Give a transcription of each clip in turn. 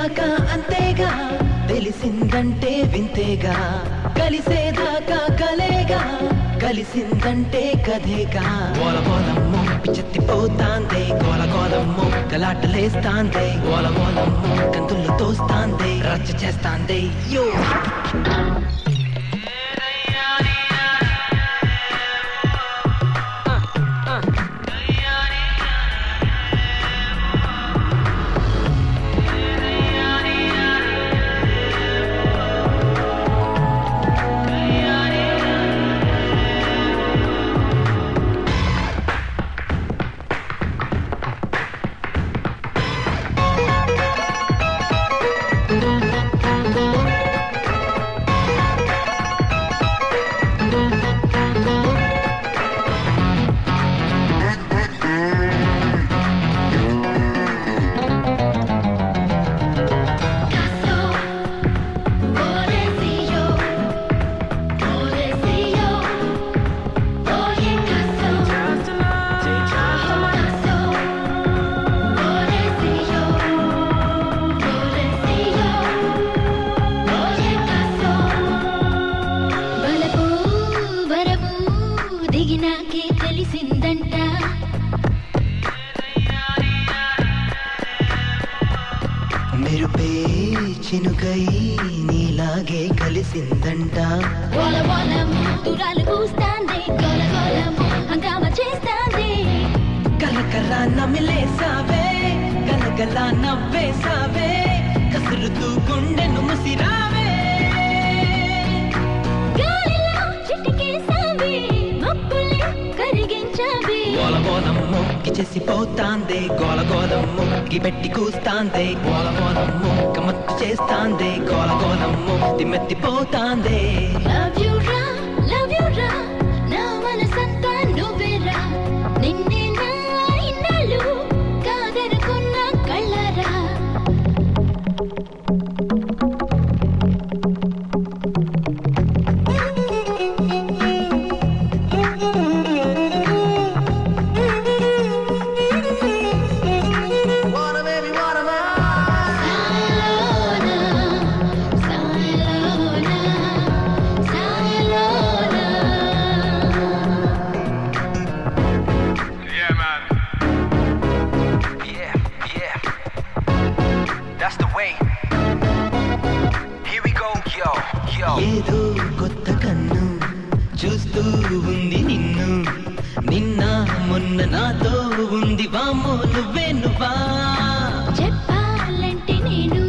కలిసేదాకా అంతేగా. తెలిసిందంటే వింతేగా. కలిసేదాకా కలేగా. కలిసిందంటే కథేగా. గోల గోలమ్మో పిచ్చెత్తిపోతాందే గోల గలాటలేస్తాందే గోల గోలమ్మో కంతులు తోస్తాందే. రచ్చ చేస్తాందే. యో. చినుకై నీలాగే కలిసిందంట. గోల గోలము తురాలు కూస్తాంది గోల గోలము హంగామ చేస్తాంది. కలకల నమిలేసావే గలగల నవ్వేసావే కసురుతూ గుండెను ముసిరావే. గాలిలో చిటికేసావి మబ్బుల్ని కరిగించావి. గోల గోలమ్ము గిచేసిపోతాందే గోల గోలమ్ము గిబెట్టి కూస్తాందే గోల గోలమ్ము గమత్తు చేస్తాందే కోలకోలమ్ము తిమ్మెత్తిపోతాందే ఏదో కొత్త కన్ను చూస్తూ ఉంది నిన్ను. నిన్న మొన్న నాతో ఉంది. వామో నువ్వే నువ్వా? చెప్పాలంటే నేను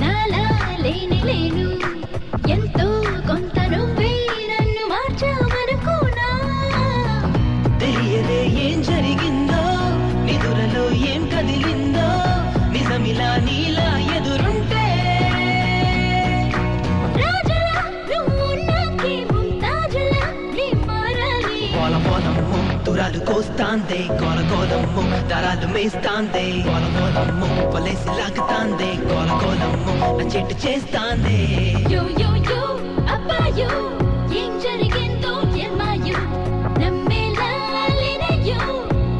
నాలా లేని లేను. ఎంతో కొంత నువ్వే నన్ను మార్చావనుకున్నా. తెలియదే ఏం జరిగిందో నిదురలో ఏం కదిలిందో నిజమిలా నీలా తురాలు కోస్తాందే గోల గోలమ్ము దరాలు మేస్తాందే గోల గోలమ్ము వలేసి లాగుతాందే గోల గోలమ్ము నా చెట్టు చేస్తాందే యో యో యో అబ్బాయో ఏం జరిగిందో ఏమాయో నమ్మేలా లేనయ్యో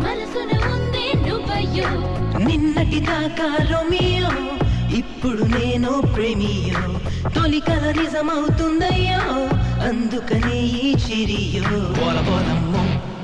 మనసున ఉందే నువ్వయ్యో నిన్నటి దాకా రోమియో ఇప్పుడు నేను ప్రేమియో. తొలి కల నిజమవుతుందయ్యో అందుకనే ఈ చిరియో. బోల బోలమ్ము